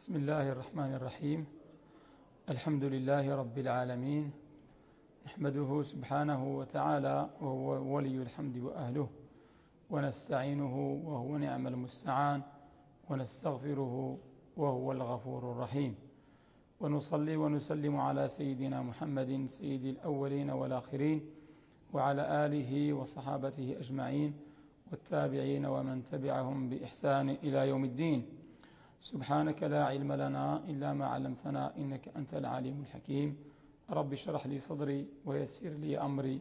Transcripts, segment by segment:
بسم الله الرحمن الرحيم. الحمد لله رب العالمين. نحمده سبحانه وتعالى وهو ولي الحمد وأهله. ونستعينه وهو نعم المستعان. ونستغفره وهو الغفور الرحيم. ونصلي ونسلم على سيدنا محمد سيد الأولين والآخرين وعلى آله وصحابته أجمعين والتابعين ومن تبعهم بإحسان إلى يوم الدين. سبحانك لا علم لنا إلا ما علمتنا إنك أنت العليم الحكيم. رب اشرح لي صدري ويسر لي أمري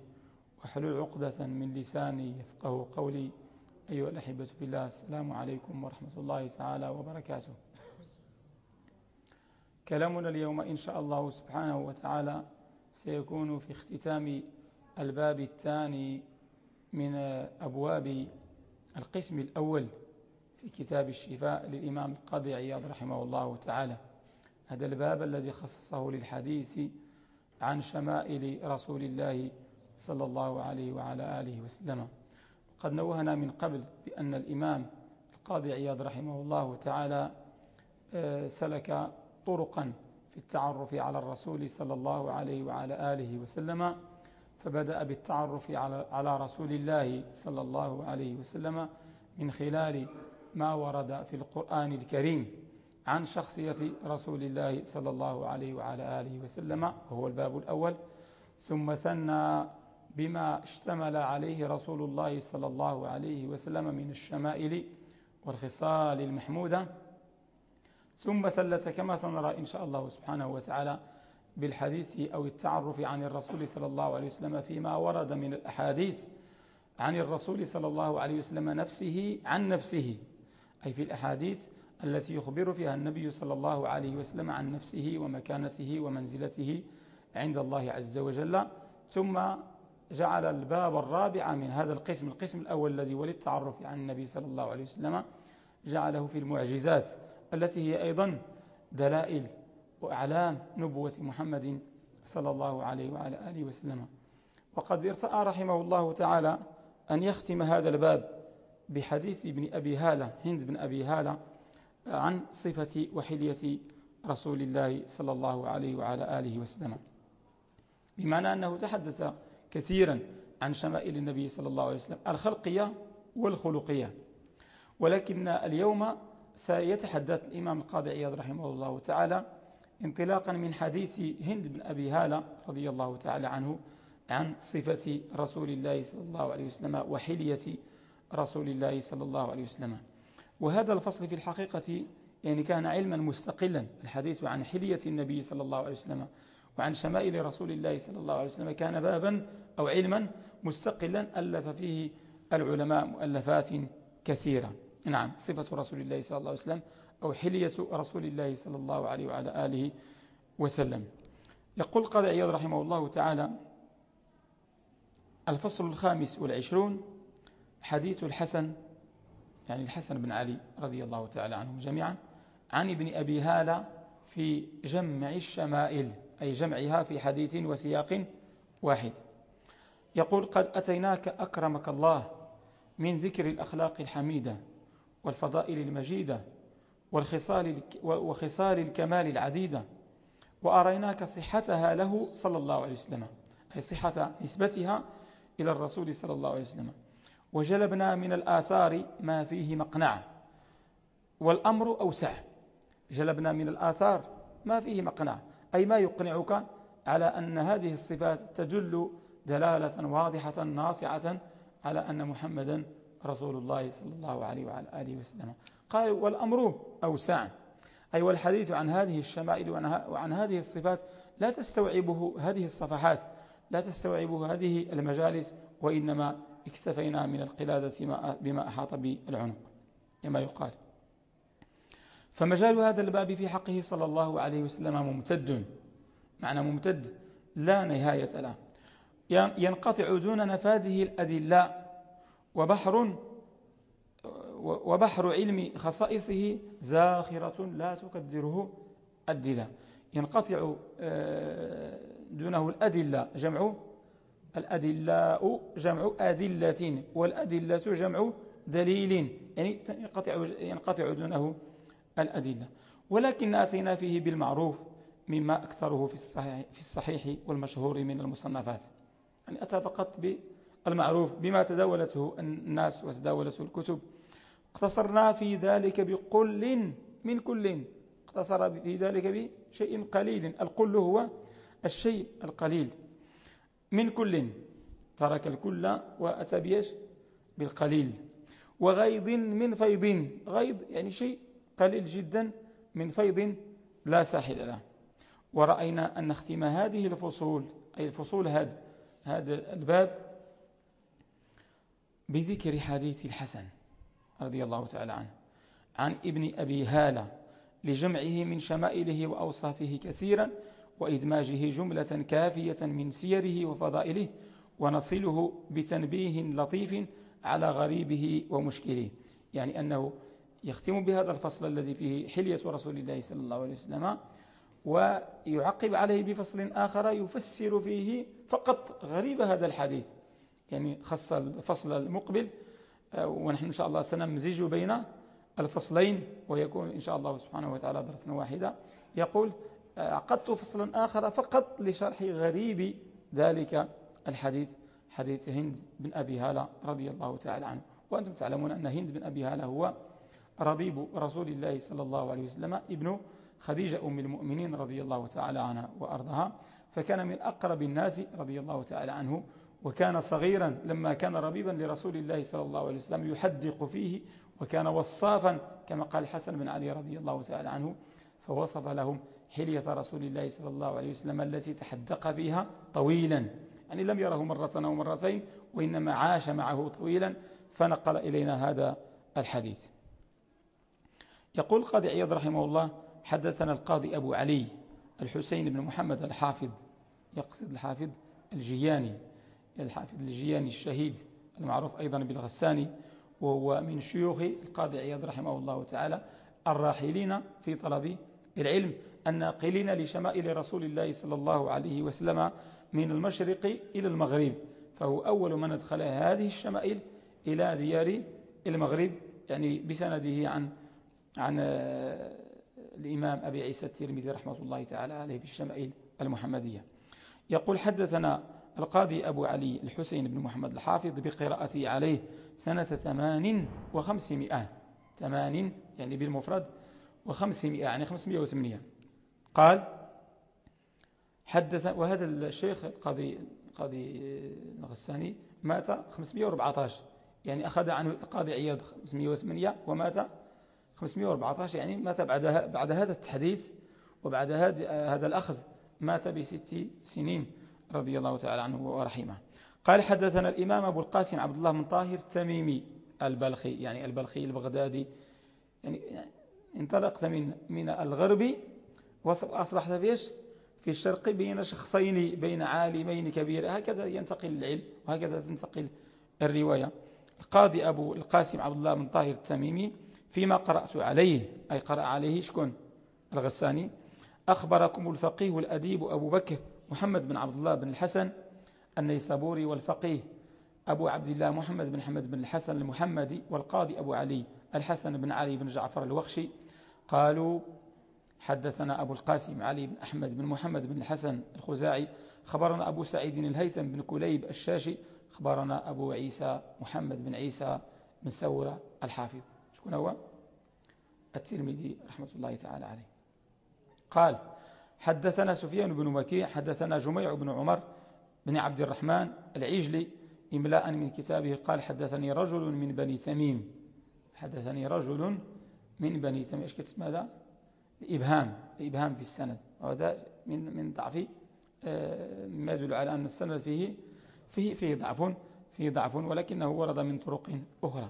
وحلل عقدة من لساني يفقه قولي. أيها الأحبة في الله السلام عليكم ورحمة الله تعالى وبركاته. كلامنا اليوم إن شاء الله سبحانه وتعالى سيكون في اختتام الباب الثاني من أبواب القسم الأول. في كتاب الشفاء للإمام القاضي عياض رحمه الله تعالى. هذا الباب الذي خصصه للحديث عن شمائل رسول الله صلى الله عليه وعلى آله وسلم. قد نوهنا من قبل بأن الإمام القاضي عياض رحمه الله تعالى آه، سلك طرقا في التعرف على الرسول صلى الله عليه وعلى آله وسلم فبدأ بالتعرف على رسول الله صلى الله عليه وسلم من خلال ما ورد في القرآن الكريم عن شخصية رسول الله صلى الله عليه وعلى آله وسلم وهو الباب الأول. ثم ثنى بما اشتمل عليه رسول الله صلى الله عليه وسلم من الشمائل والخصال المحمودة. ثم ثلث كما سنرى إن شاء الله سبحانه وتعالى بالحديث أو التعرف عن الرسول صلى الله عليه وسلم فيما ورد من الأحاديث عن الرسول صلى الله عليه وسلم نفسه عن نفسه. أي في الأحاديث التي يخبر فيها النبي صلى الله عليه وسلم عن نفسه ومكانته ومنزلته عند الله عز وجل. ثم جعل الباب الرابع من هذا القسم القسم الأول الذي هو للتعرف عن النبي صلى الله عليه وسلم جعله في المعجزات التي هي أيضا دلائل وأعلام نبوة محمد صلى الله عليه وعلى آله وسلم. وقد ارتأى رحمه الله تعالى أن يختم هذا الباب بحديث ابن أبي هالة هند بن أبي هالة عن صفة وحلية رسول الله صلى الله عليه وعلى آله وسلم. بمعنى أنه تحدث كثيرا عن شمائل النبي صلى الله عليه وسلم الخلقية والخلقية. ولكن اليوم سيتحدث الإمام القاضي عياض رحمه الله تعالى انطلاقا من حديث هند بن أبي هالة رضي الله تعالى عنه عن صفة رسول الله صلى الله عليه وسلم وحلية رسول الله صلى الله عليه وسلم. وهذا الفصل في الحقيقة يعني كان علما مستقلا. الحديث عن حلية النبي صلى الله عليه وسلم وعن شمائل رسول الله صلى الله عليه وسلم كان بابا أو علما مستقلا ألف فيه العلماء مؤلفات كثيرة. نعم صفة رسول الله صلى الله عليه وسلم أو حلية رسول الله صلى الله عليه وعلى آله وسلم. يقول قاضي عياض رحمه الله تعالى الفصل الخامس والعشرون حديث الحسن يعني الحسن بن علي رضي الله تعالى عنهم جميعا عن ابن أبي هالة في جمع الشمائل أي جمعها في حديث وسياق واحد. يقول قد أتيناك أكرمك الله من ذكر الأخلاق الحميدة والفضائل المجيدة والخصال وخصال الكمال العديدة وأريناك صحتها له صلى الله عليه وسلم أي صحة نسبتها إلى الرسول صلى الله عليه وسلم. وجلبنا من الآثار ما فيه مقنع والأمر أوسع. جلبنا من الآثار ما فيه مقنع أي ما يقنعك على أن هذه الصفات تدل دلالة واضحة ناصعة على أن محمدا رسول الله صلى الله عليه وعلى آله وسلم. قال والأمر أوسع. أي والحديث عن هذه الشمائل وعن هذه الصفات لا تستوعبه هذه الصفحات لا تستوعبه هذه المجالس وإنما اكتفينا من القلادة بما أحاط بالعنق كما يقال. فمجال هذا الباب في حقه صلى الله عليه وسلم ممتد. معنى ممتد لا نهاية له. ينقطع دون نفاذه الأدلاء وبحر وبحر علم خصائصه زاخرة لا تقدره الدلاء. ينقطع آه، دونه الأدلة جمع الأدلاء جمع أدلة والأدلة جمع دليل يعني ينقطع, ينقطع دونه الأدلة. ولكن أتينا فيه بالمعروف مما أكثره في الصحيح, في الصحيح والمشهور من المصنفات. يعني أتى فقط بالمعروف بما تداولته الناس وتداولته الكتب. اقتصرنا في ذلك بقل من كل. اقتصر في ذلك بشيء قليل. القل هو الشيء القليل. من كل ترك الكل وأتى بيش بالقليل. وغيض من فيض. غيض يعني شيء قليل جدا من فيض لا ساحل له. ورأينا أن نختم هذه الفصول أي الفصول هذا هذا الباب بذكر حديث الحسن رضي الله تعالى عنه عن ابن أبي هالة لجمعه من شمائله وأوصافه كثيرا وإدماجه جملة كافية من سيره وفضائله ونصله بتنبيه لطيف على غريبه ومشكله. يعني أنه يختم بهذا الفصل الذي فيه حلية رسول الله صلى الله عليه وسلم ويعقب عليه بفصل آخر يفسر فيه فقط غريب هذا الحديث. يعني خص الفصل المقبل آه، ونحن إن شاء الله سنمزج بين الفصلين ويكون إن شاء الله سبحانه وتعالى درسنا واحدة. يقول عقدت فصلا آخر فقط لشرح غريب ذلك الحديث حديث هند بن أبي هالة رضي الله تعالى عنه. وأنتم تعلمون أن هند بن أبي هالة هو ربيب رسول الله صلى الله عليه وسلم ابن خديجة أم المؤمنين رضي الله تعالى عنها وأرضها. فكان من أقرب الناس رضي الله تعالى عنه وكان صغيرا لما كان ربيبا لرسول الله صلى الله عليه وسلم يحدق فيه وكان وصافا كما قال الحسن بن علي رضي الله تعالى عنه فوصف لهم حلية رسول الله صلى الله عليه وسلم التي تحدق فيها طويلا. يعني لم يره مرة أو مرتين وإنما عاش معه طويلا. فنقل إلينا هذا الحديث. يقول القاضي عياض رحمه الله حدثنا القاضي أبو علي الحسين بن محمد الحافظ يقصد الحافظ الجياني الحافظ الجياني الشهيد المعروف أيضا بالغساني وهو من شيوخ القاضي عياض رحمه الله تعالى الراحلين في طلب العلم. الناقلين لشمائل رسول الله صلى الله عليه وسلم من المشرق إلى المغرب. فهو أول من أدخل هذه الشمائل إلى ديار المغرب يعني بسنده عن عن الإمام أبي عيسى الترمذي رحمة الله تعالى عليه في الشمائل المحمدية. يقول حدثنا القاضي أبو علي الحسين بن محمد الحافظ بقراءته عليه سنة ثمان وخمسمائة ثمان يعني بالمفرد وخمسمائة يعني خمسمائة وثمانية قال حدث وهذا الشيخ القاضي القاضي الغساني مات 514 يعني أخذ عنه القاضي عياض 508 ومات 514 يعني مات بعد بعد هذا التحديث وبعد هذا الأخذ مات بست سنين رضي الله تعالى عنه ورحمه. قال حدثنا الإمام أبو القاسم عبد الله بن طاهر التميمي البلخي يعني البلخي البغدادي. يعني انطلقت من من الغرب وأصبحت فيش في الشرق بين شخصين بين عالمين كبير. هكذا ينتقل العلم وهكذا تنتقل الرواية. القاضي أبو القاسم عبد الله بن طاهر التميمي فيما قرأت عليه أي قرأ عليه شكون؟ الغساني. أخبركم الفقيه والأديب أبو بكر محمد بن عبد الله بن الحسن النيسابوري والفقيه أبو عبد الله محمد بن حمد بن الحسن المحمدي والقاضي أبو علي الحسن بن علي بن جعفر الوخشي. قالوا حدثنا أبو القاسم علي بن أحمد بن محمد بن الحسن الخزاعي خبرنا أبو سعيد الهيثم بن كليب الشاشي خبرنا أبو عيسى محمد بن عيسى بن سورة الحافظ. شكون هو الترمذي رحمة الله تعالى عليه. قال حدثنا سفيان بن مكي حدثنا جميع بن عمر بن عبد الرحمن العجلي إملاء من كتابه قال حدثني رجل من بني تميم. حدثني رجل من بني تميم. إيش كتسمى هذا؟ الإبهام الإبهام في السند. وهذا من من ضعف آه، ما يدل على أن السند فيه فيه فيه ضعف فيه ضعف ولكنه ورد من طرق أخرى.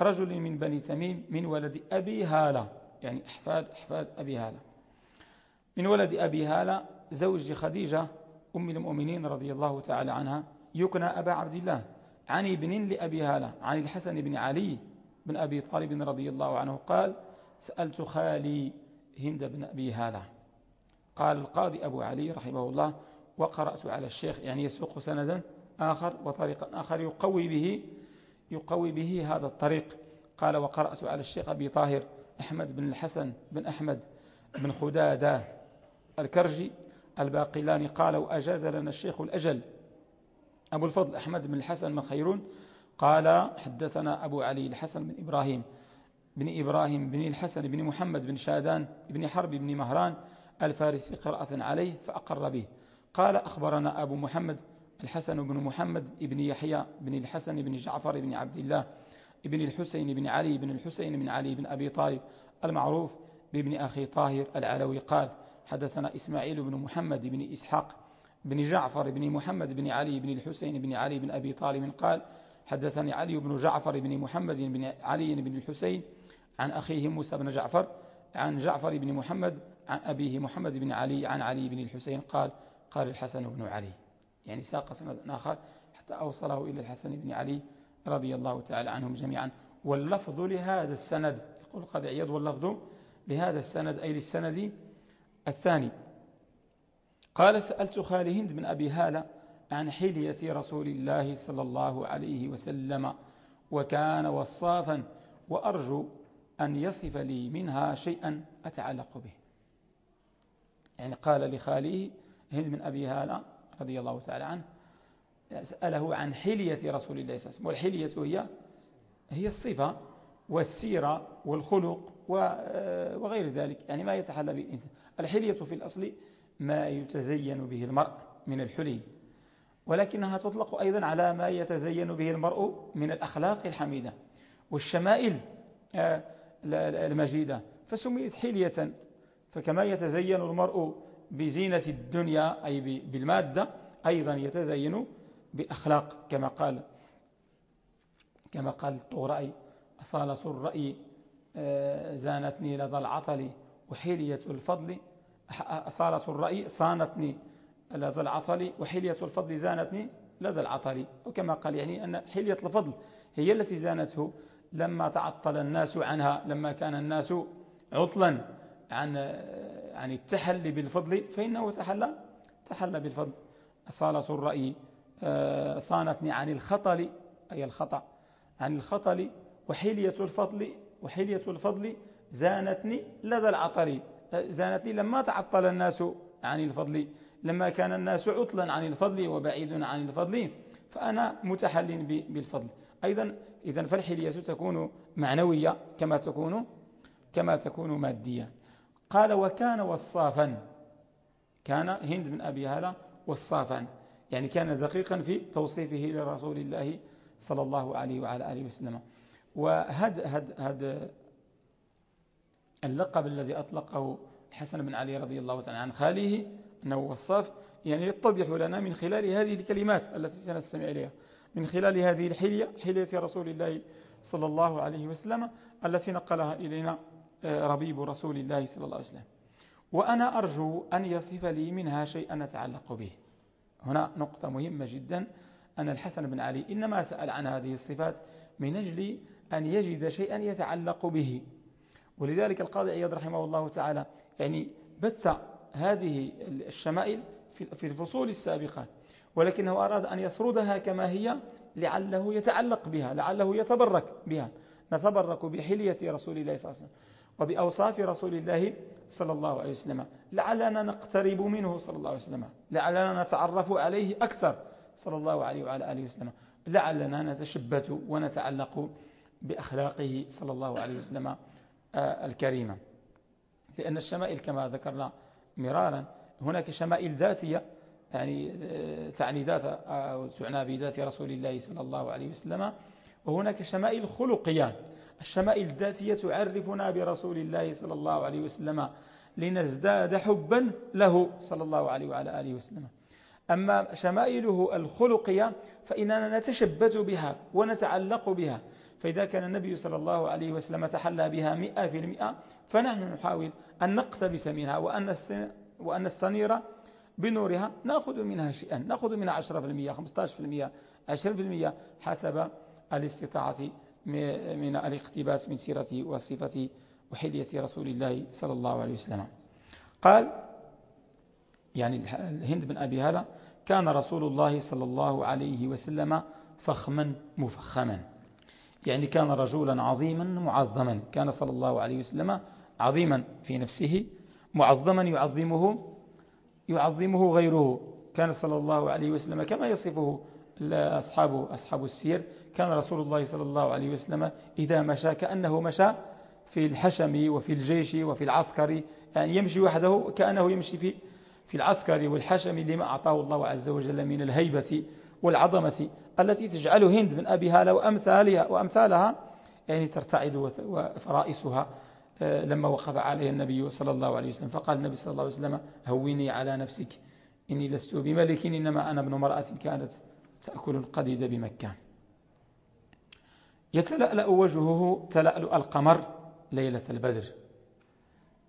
رجل من بني تميم من ولد أبي هالة يعني أحفاد أحفاد أبي هالة. من ولد أبي هالة زوج خديجة أم المؤمنين رضي الله تعالى عنها يكنى أبا عبد الله عن ابن لأبي هالة عن الحسن بن علي بن أبي طالب رضي الله عنه قال سألت خالي هند بن أبي هالة. قال القاضي أبو علي رحمه الله وقرأت على الشيخ يعني يسوق سندا آخر وطريقا آخر يقوي به يقوي به هذا الطريق. قال وقرأت على الشيخ أبي طاهر أحمد بن الحسن بن أحمد بن خدادة الكرجي الباقلاني قال وأجاز لنا الشيخ الأجل أبو الفضل أحمد بن الحسن بن خيرون قال حدثنا أبو علي الحسن بن إبراهيم بن إبراهيم بن الحسن بن محمد بن شادان بن حرب بن مهران الفارسي قراءة عليه فأقر به. قال أخبرنا أبو محمد الحسن بن محمد بن يحيى بن الحسن بن جعفر بن عبد الله بن الحسين بن علي بن الحسين بن علي بن أبي طالب المعروف بابن أخي طاهر العلوي. قال حدثنا إسماعيل بن محمد بن إسحاق بن جعفر بن محمد بن علي بن الحسين بن علي بن أبي طالب. قال حدثني علي بن جعفر بن محمد بن علي بن الحسين عن أخيه موسى بن جعفر عن جعفر بن محمد عن أبيه محمد بن علي عن علي بن الحسين قال قال الحسن بن علي. يعني ساق سند آخر حتى أوصله إلى الحسن بن علي رضي الله تعالى عنهم جميعا. واللفظ لهذا السند يقول قاضي عياض واللفظ لهذا السند أي للسند الثاني. قال سألت خالي هند بن أبي هالة عن حلية رسول الله صلى الله عليه وسلم وكان وصافا وأرجو أن يصف لي منها شيئا أتعلق به. يعني قال لخاليه هند بن أبي هالة رضي الله تعالى عنه سأله عن حلية رسول الله صلى الله عليه وسلم. والحلية هي هي الصفة والسيرة والخلق وغير ذلك يعني ما يتحلى به الإنسان. الحلية في الأصل ما يتزين به المرء من الحلي ولكنها تطلق أيضا على ما يتزين به المرء من الأخلاق الحميدة والشمائل. آه، المجيدة. فسميت حلية. فكما يتزين المرء بزينة الدنيا أي بالمادة أيضا يتزين بأخلاق كما قال كما قال الطغرأي أصالة الرأي آه، زانتني لدى العطل وحلية الفضل. أصالة الرأي صانتني لدى العطل وحلية الفضل زانتني لدى العطل. وكما قال يعني أن حلية الفضل هي التي زانته لما تعطل الناس عنها لما كان الناس عطلا عن عن التحلي بالفضل فإنه تحلى تحلى بالفضل. أصالة الرأي آه، صانتني عن الخطل أي الخطأ عن الخطل وحلية الفضل وحلية الفضل زانتني لدى العطل. زانتني لما تعطل الناس عن الفضل لما كان الناس عطلا عن الفضل وبعيد عن الفضل فأنا متحل بالفضل. أيضا إذا فالحلية تكون معنوية كما تكون كما تكون مادية. قال وكان وصافا. كان هند بن أبي هالة وصافا. يعني كان دقيقا في توصيفه لرسول الله صلى الله عليه وعلى آله وسلم. وهد هد هد اللقب الذي أطلقه الحسن بن علي رضي الله تعالى عن خاله أنه وصاف. يعني يتضح لنا من خلال هذه الكلمات التي سنستمع إليها. من خلال هذه الحلية حلية رسول الله صلى الله عليه وسلم التي نقلها إلينا آه، ربيب رسول الله صلى الله عليه وسلم. وأنا أرجو أن يصف لي منها شيئا نتعلق به. هنا نقطة مهمة جدا. أن الحسن بن علي إنما سأل عن هذه الصفات من أجل أن يجد شيئا يتعلق به. ولذلك القاضي عياض رحمه الله تعالى يعني بث هذه الشمائل في الفصول السابقة. ولكنه أراد أن يسردها كما هي لعله يتعلق بها لعله يتبرك بها. نتبرك بحلية رسول الله صلى الله عليه وسلم وبأوصاف رسول الله صلى الله عليه وسلم. لعلنا نقترب منه صلى الله عليه وسلم. لعلنا نتعرف عليه أكثر صلى الله عليه وعلى آله وسلم. لعلنا نتشبت ونتعلق بأخلاقه صلى الله عليه وسلم آه، الكريمة. لأن الشمائل كما ذكرنا مرارا هناك شمائل ذاتية يعني آه، تعني ذات أو تعنى بذات رسول الله صلى الله عليه وسلم. وهناك شمائل خلقية. الشمائل الذاتية تعرفنا برسول الله صلى الله عليه وسلم. لنزداد حبا له صلى الله عليه وعلى آله وسلم. أما شمائله الخلقية فإننا نتشبت بها ونتعلق بها. فإذا كان النبي صلى الله عليه وسلم تحلى بها مئة في المئة فنحن نحاول أن نقتبس منها وأن نستنير بنورها نأخذ منها شيئا. نأخذ منها 10% 15% 20% حسب الاستطاعة من الاقتباس من سيرة وصفة وحلية رسول الله صلى الله عليه وسلم. قال يعني الهند بن أبي هالة كان رسول الله صلى الله عليه وسلم فخما مفخما. يعني كان رجلا عظيما معظما. كان صلى الله عليه وسلم عظيما في نفسه معظما يعظمه يعظمه غيره. كان صلى الله عليه وسلم كما يصفه أصحاب, أصحاب السير. كان رسول الله صلى الله عليه وسلم إذا مشى كأنه مشى في الحشم وفي الجيش وفي العسكر. يعني يمشي وحده كأنه يمشي في في العسكر والحشم لما أعطاه الله عز وجل من الهيبة والعظمة التي تجعل هند من أبي هالة وأمثالها, وأمثالها يعني ترتعد وفرائسها لما وقف عليه النبي صلى الله عليه وسلم فقال النبي صلى الله عليه وسلم هوني على نفسك إني لست بملك إنما أنا ابن مرأة كانت تأكل القديد بمكان يتلألأ وجهه تلألؤ القمر ليلة البدر.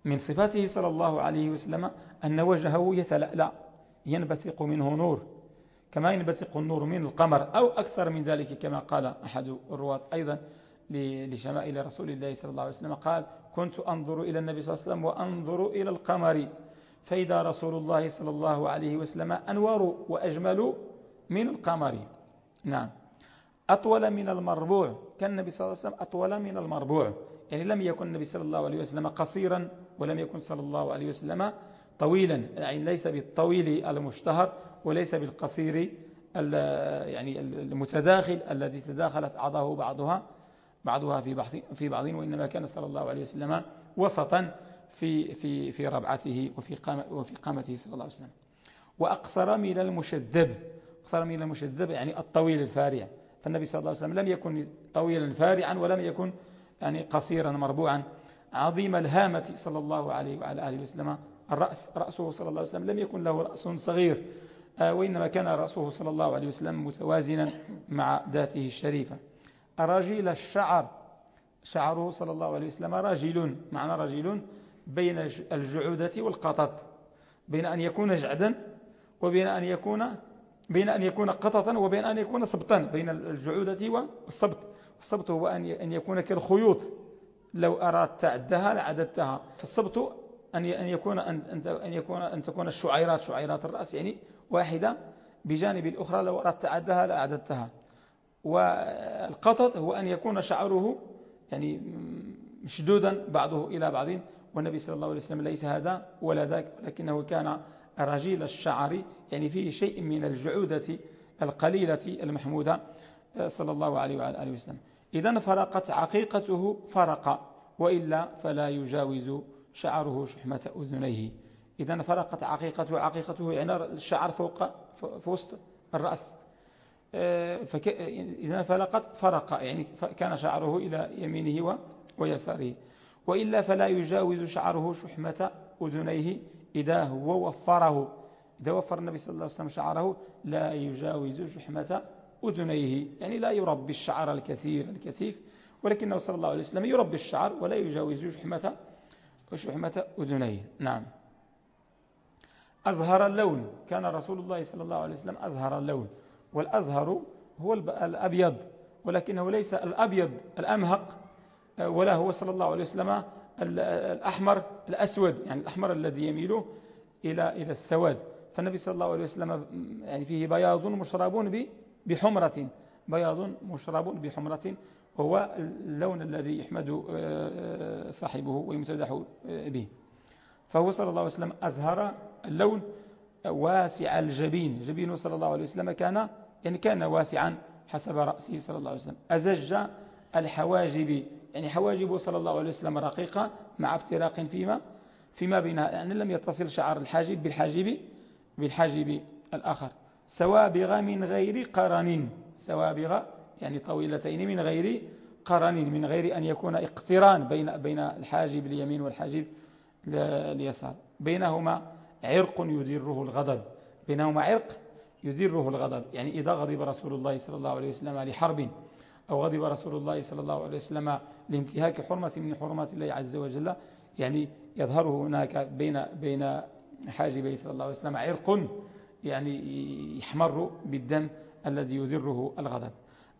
من صفاته صلى الله عليه وسلم أن وجهه يتلألأ ينبثق منه نور. كما ينبثق النور من القمر أو أكثر من ذلك كما قال أحد الرواة أيضا. لشمائل رسول الله صلى الله عليه وسلم قال كنت أنظر إلى النبي صلى الله عليه وسلم وأنظر إلى القمر. فإذا رسول الله صلى الله عليه وسلم أنور وأجمل من القمر. نعم. أطول من المربوع. كان النبي صلى الله عليه وسلم أطول من المربوع. يعني لم يكن النبي صلى الله عليه وسلم قصيرا ولم يكن صلى الله عليه وسلم طويلا. يعني ليس بالطويل المشتهر وليس بالقصير يعني المتداخل الذي تداخلت أعضاه بعضها. بعضها في بعض في بعض وإنما كان صلى الله عليه وسلم وسطا في في في ربعته وفي قامة وفي قامته صلى الله عليه وسلم. وأقصر من المشذب أقصر من المشذب يعني الطويل الفارع. فالنبي صلى الله عليه وسلم لم يكن طويلا فارعا ولم يكن يعني قصيرا مربوعا. عظيم الهامة صلى الله عليه وعلى آله وسلم الرأس رأسه صلى الله عليه وسلم لم يكن له رأس صغير. آه، وإنما كان رأسه صلى الله عليه وسلم متوازنا مع ذاته الشريفة. رجل الشعر. شعره صلى الله عليه وسلم رجل معنى رجل بين الجعودة والقطط. بين أن يكون جعدا وبين أن يكون بين أن يكون قططا وبين أن يكون سبطا. بين الجعودة والسبط. السبط هو أن يكون كالخيوط. لو أردت تعدها لعددتها. فالسبط أن يكون أن يكون أن تكون الشعيرات شعيرات الرأس يعني واحدة. بجانب الأخرى لو أردت تعدها لأعددتها. والقطط هو أن يكون شعره يعني مشدودا بعضه إلى بعض والنبي صلى الله عليه وسلم ليس هذا ولا ذاك ولكنه كان رجيل الشعر يعني فيه شيء من الجعودة القليلة المحمودة صلى الله عليه وعلى آله وسلم. إذا فرقت عقيقته فرق وإلا فلا يجاوز شعره شحمة أذنيه. إذا فرقت عقيقته عقيقته يعني الشعر فوق فوسط الرأس. إذا فلقت فرق يعني كان شعره إلى يمينه ويساره. وإلا فلا يجاوز شعره شحمة أذنيه إذا هو وفره. إذا وفر النبي صلى الله عليه وسلم شعره لا يجاوز شحمة أذنيه. يعني لا يربي الشعر الكثير الكثيف ولكنه صلى الله عليه وسلم يربي الشعر ولا يجاوز شحمة وشحمة أذنيه. نعم. أزهر اللون. كان رسول الله صلى الله عليه وسلم أزهر اللون. والأزهر هو الأبيض ولكنه ليس الأبيض الأمهق ولا هو صلى الله عليه وسلم الأحمر الأسود يعني الأحمر الذي يميل إلى إلى السواد. فالنبي صلى الله عليه وسلم يعني فيه بياض مشرب بحمرة بياض مشرب بحمرة وهو اللون الذي يحمد آه، آه، صاحبه ويمتدح آه، به. فهو صلى الله عليه وسلم أزهر اللون واسع الجبين. جبينه صلى الله عليه وسلم كان يعني كان واسعا حسب رأسه صلى الله عليه وسلم. أزج الحواجب يعني حواجبه صلى الله عليه وسلم رقيقة مع افتراق فيما فيما بينها. يعني لم يتصل شعر الحاجب بالحاجب بالحاجب الآخر. سوابغ من غير قرن. سوابغ يعني طويلتين من غير قرن من غير أن يكون اقتران بين بين الحاجب اليمين والحاجب اليسار. بينهما عرق يدره الغضب. بينهما عرق يدره الغضب. يعني إذا غضب رسول الله صلى الله عليه وسلم لحرب أو غضب رسول الله صلى الله عليه وسلم لانتهاك حرمة من حرمات الله عز وجل يعني يظهر هناك بين بين حاجبي صلى الله عليه وسلم عرق يعني يحمر بالدم الذي يذره الغضب.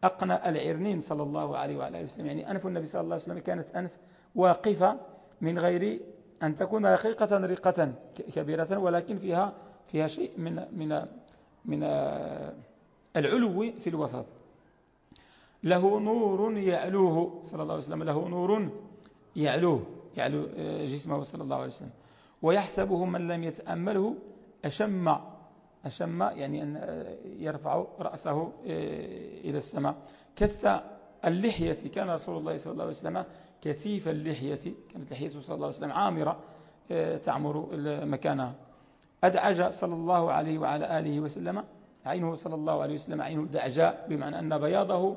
أقنى العرنين صلى الله عليه وعلى وسلم. يعني أنف النبي صلى الله عليه وسلم كانت أنف واقفة من غير أن تكون رقيقة رقة كبيرة ولكن فيها فيها شيء من من من العلو في الوسط. له نور يعلوه صلى الله عليه وسلم له نور يعلوه يعلو جسمه صلى الله عليه وسلم. ويحسبه من لم يتأمله أشم أشم يعني أن يرفع رأسه آه، إلى السماء. كث اللحية كان رسول الله صلى الله عليه وسلم كثيف اللحية كانت لحيته صلى الله عليه وسلم عامرة آه، تعمر مكانها أدعج صلى الله عليه وعلى آله وسلم عينه صلى الله عليه وسلم عينه دعجاء بمعنى أن بياضه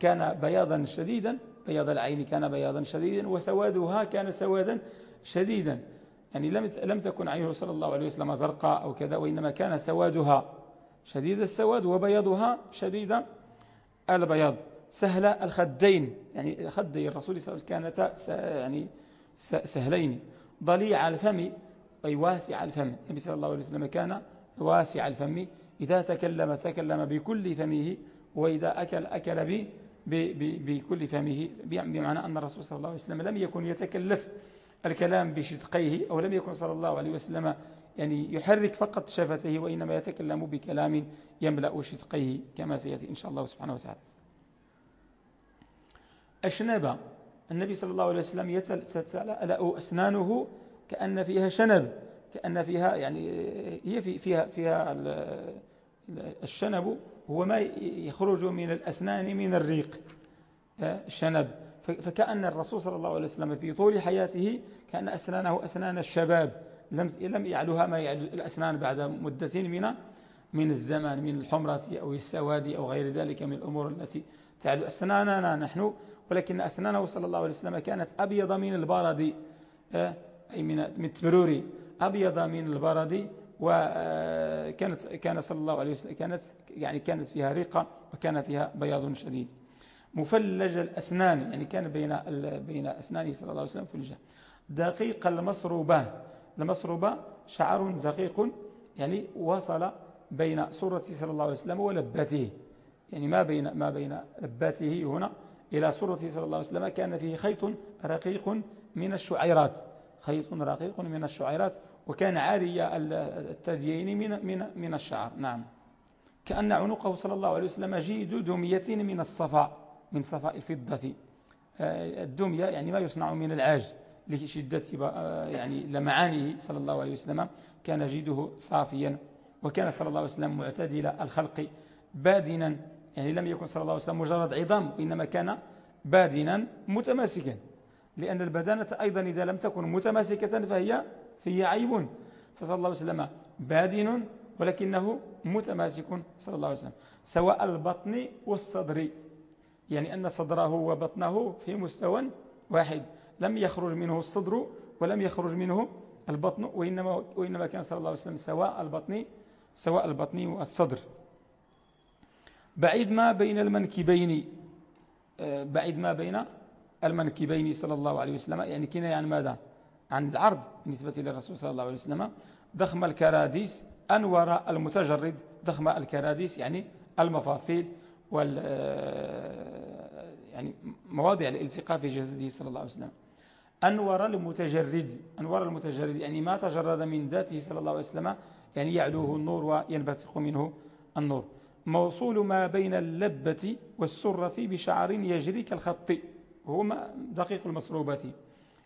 كان بياضا شديدا بياض العين كان بياضا شديدا وسوادها كان سوادا شديدا. يعني لم لم تكن عينه صلى الله عليه وسلم زرقاء أو كذا وإنما كان سوادها شديد السواد وبياضها شديد البياض سهل الخدين. يعني خدي الرسول صلى الله عليه وسلم كانتا يعني سهلين. ضليع الفم أي واسع الفم. النبي صلى الله عليه وسلم كان واسع الفم. إذا تكلم تكلم بكل فمه وإذا أكل أكل بكل فمه. بمعنى أن الرسول صلى الله عليه وسلم لم يكن يتكلف الكلام بشدقيه أو لم يكن صلى الله عليه وسلم يعني يحرك فقط شفتيه وإنما يتكلم بكلام يملأ شدقيه كما سيأتي إن شاء الله سبحانه وتعالى. أشنب النبي صلى الله عليه وسلم يتلألأ أسنانه كأن فيها شنب. كأن فيها يعني هي فيها فيها الشنب هو ما يخرج من الأسنان من الريق الشنب فكأن الرسول صلى الله عليه وسلم في طول حياته كأن أسنانه أسنان الشباب. لم لم يعلوها ما يعلو الأسنان بعد مدة من من الزمان من الحمرة أو السواد أو غير ذلك من الأمور التي تعلو أسناننا نحن ولكن أسنانه صلى الله عليه وسلم كانت أبيض من البرد أي من من التبرور أبيض من البرد وكانت كان صلى الله عليه وسلم كانت يعني كانت فيها رقة وكان فيها بياض شديد. مفلج الأسنان يعني كان بين بين أسنانه صلى الله عليه وسلم فلجة. دقيق المصروبة المصروبة شعر دقيق يعني وصل بين صورة صلى الله عليه وسلم ولبته. يعني ما بين ما بين لباته هنا إلى صورة صلى الله عليه وسلم كان فيه خيط رقيق من الشعيرات. خيط رقيق من الشعيرات وكان عاري التديين من من من الشعر. نعم. كأن عنقه صلى الله عليه وسلم جيد دمية من الصفاء من صفاء الفضة. آه، الدمية يعني ما يصنع من العاج لشدة آه، يعني لمعانه صلى الله عليه وسلم. كان جيده صافيا وكان صلى الله عليه وسلم معتدل الخلق بادنا. يعني لم يكن صلى الله عليه وسلم مجرد عظام وإنما كان بادنا متماسكا. لأن البدانة أيضا إذا لم تكن متماسكة فهي فهي عيب. فصلى الله عليه وسلم بادن ولكنه متماسك صلى الله عليه وسلم سواء البطن والصدر. يعني أن صدره وبطنه في مستوى واحد. لم يخرج منه الصدر ولم يخرج منه البطن وإنما, وإنما كان صلى الله عليه وسلم سواء البطن سواء البطن والصدر. بعيد ما بين المنكبين آه، بعيد ما بين المنكبين صلى الله عليه وسلم. يعني كنا يعني ماذا؟ عن العرض بالنسبة للرسول صلى الله عليه وسلم. ضخم الكراديس أنور المتجرد ضخم الكراديس يعني المفاصيل وال آه، يعني مواضع الالتقاء في جسده صلى الله عليه وسلم. أنور المتجرد أنور المتجرد يعني ما تجرد من ذاته صلى الله عليه وسلم يعني يعلوه النور وينبثق منه النور. موصول ما بين اللبة والسرة بشعر يجري كالخط هو دقيق المصروبات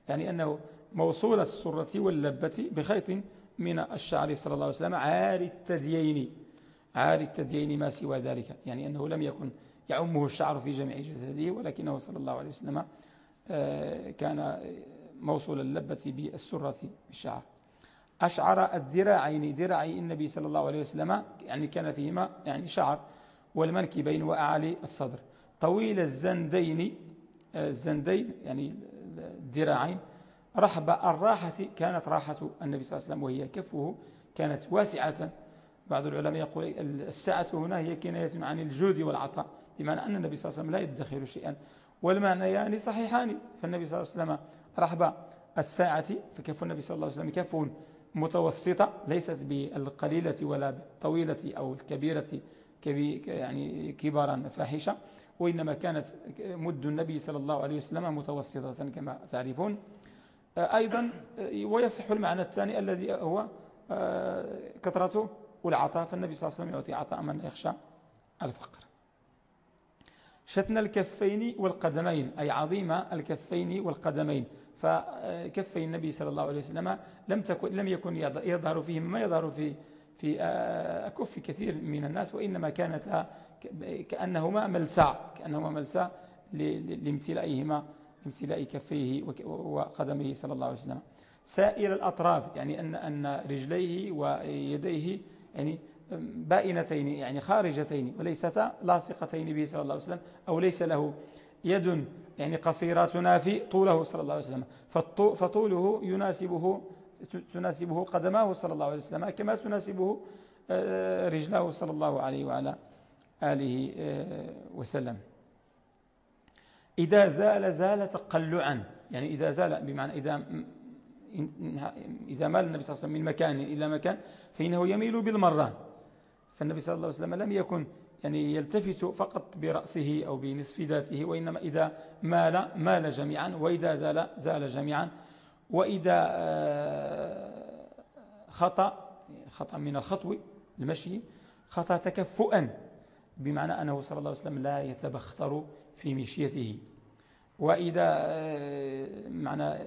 يعني أنه موصول السرة واللبة بخيط من الشعر صلى الله عليه وسلم عاري التديين. عاري التديين ما سوى ذلك. يعني أنه لم يكن يعمه الشعر في جميع جسده ولكنه صلى الله عليه وسلم آه، كان موصول اللبة بالسرة بالشعر أشعر الذراعين ذراعي النبي صلى الله عليه وسلم يعني كان فيهما يعني شعر والمنكبين وأعالي الصدر. طويل الزندين آه، الزندين يعني الذراعين. رحب الراحة كانت راحة النبي صلى الله عليه وسلم وهي كفه كانت واسعة. بعض العلماء يقول السعة هنا هي كناية عن الجود والعطاء بمعنى أن النبي صلى الله عليه وسلم لا يدخر شيئا والمعنى يعني صحيحان. فالنبي صلى الله عليه وسلم رحب الساعة فكف النبي صلى الله عليه وسلم كف متوسطة ليست بالقليلة ولا بالطويلة أو الكبيرة يعني كبارا فاحشة وإنما كانت مد النبي صلى الله عليه وسلم متوسطة كما تعرفون. أيضا ويصح المعنى الثاني الذي هو آه، كثرة والعطاء فالنبي صلى الله عليه وسلم يعطي عطاء من يخشى الفقر. شتن الكفين والقدمين أي عظيم الكفين والقدمين. فكفي النبي صلى الله عليه وسلم لم تكن لم يكن يظهر فيهم ما يظهر في في أكف كثير من الناس وإنما كانتا كأنهما ملسا كأنهما ملسا لامتلائهما امتلاء كفيه وقدمه صلى الله عليه وسلم. سائر الأطراف يعني أن أن رجليه ويديه يعني بائنتين يعني خارجتين وليستا لاصقتين به صلى الله عليه وسلم أو ليس له يد يعني قصيرة تنافي طوله صلى الله عليه وسلم. فطوله يناسبه تناسبه قدماه صلى الله عليه وسلم كما تناسبه آه، رجله صلى الله عليه وعلى آله آه، وسلم. إذا زال زال تقلعا يعني إذا زال بمعنى إذا إذا مال النبي صلى الله عليه وسلم من مكان إلى مكان فإنه يميل بالمرة. فالنبي صلى الله عليه وسلم لم يكن يعني يلتفت فقط برأسه أو بنصف ذاته وإنما إذا مال مال جميعا وإذا زال زال جميعا وإذا آه، خطأ خطأ من الخطو المشي خطأ تكفؤا بمعنى أنه صلى الله عليه وسلم لا يتبختر في مشيته. وإذا آه، معنى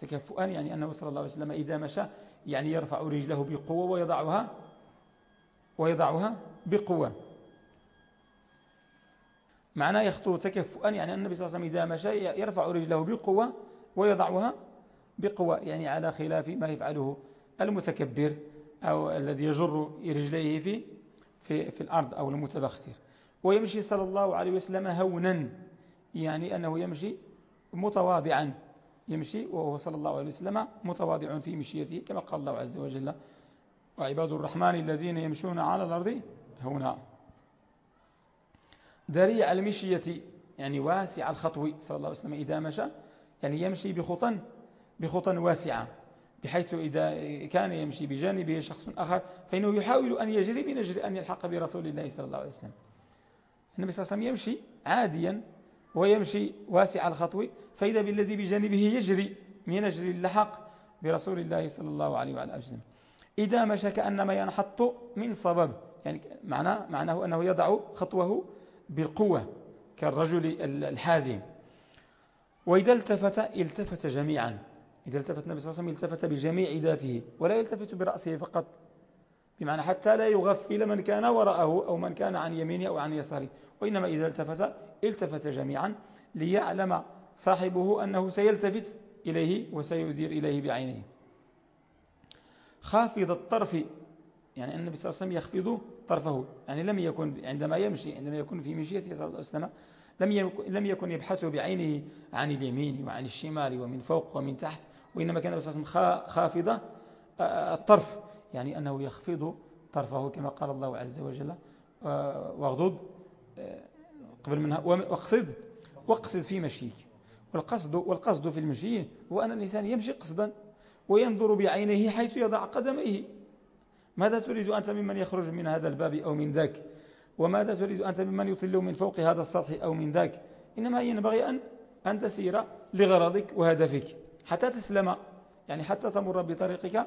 تكفؤا يعني أنه صلى الله عليه وسلم إذا مشى يعني يرفع رجله بقوة ويضعها ويضعها بقوة. معناه يخطو تكفؤا يعني النبي صلى الله عليه وسلم إذا مشى يرفع رجله بقوة ويضعها بقوة يعني على خلاف ما يفعله المتكبر أو الذي يجر رجليه في في في الأرض أو المتبختر. ويمشي صلى الله عليه وسلم هونا يعني أنه يمشي متواضعا. يمشي وهو صلى الله عليه وسلم متواضع في مشيته كما قال الله عز وجل وعباد الرحمن الذين يمشون على الأرض هنا دريع المشية يعني واسع الخطو صلى الله عليه وسلم إذا مشى يعني يمشي بخطى بخطى واسعة بحيث إذا كان يمشي بجانبه شخص آخر فإنه يحاول أن يجري بنجري أن يلحق برسول الله صلى الله عليه وسلم. النبي صلى الله عليه وسلم يمشي عاديا ويمشي واسع الخطو فإذا بالذي بجانبه يجري من أجل اللحق برسول الله صلى الله عليه وعلى وسلم. إذا مشى كأنما ينحط من صبب. يعني معناه, معناه أنه يضع خطوه بالقوة كالرجل الحازم. وإذا التفت التفت جميعا. إذا التفت النبي صلى الله عليه وسلم التفت بجميع ذاته ولا يلتفت برأسه فقط. بمعنى حتى لا يغفل من كان وراءه أو من كان عن يمينه أو عن يساره. وإنما إذا التفت التفت جميعا ليعلم صاحبه أنه سيلتفت إليه وسيدير إليه بعينه. خافض الطرف يعني النبي صلى الله عليه وسلم يخفض طرفه يعني لم يكن عندما يمشي عندما يكون في مشيته صلى الله عليه وسلم لم لم يكن يبحث بعينه عن اليمين وعن الشمال ومن فوق ومن تحت وإنما كان النبي صلى الله عليه وسلم خافض آه، آه، الطرف يعني أنه يخفض طرفه كما قال الله عز وجل آه، واغضض قبل منها واقصد واقصد في مشيك. والقصد والقصد في المشي هو أن الإنسان يمشي قصدا. وينظر بعينيه حيث يضع قدميه. ماذا تريد أنت ممن يخرج من هذا الباب أو من ذاك؟ وماذا تريد أنت ممن يطل من فوق هذا السطح أو من ذاك؟ إنما ينبغي أن, أن تسير لغرضك وهدفك حتى تسلم يعني حتى تمر بطريقك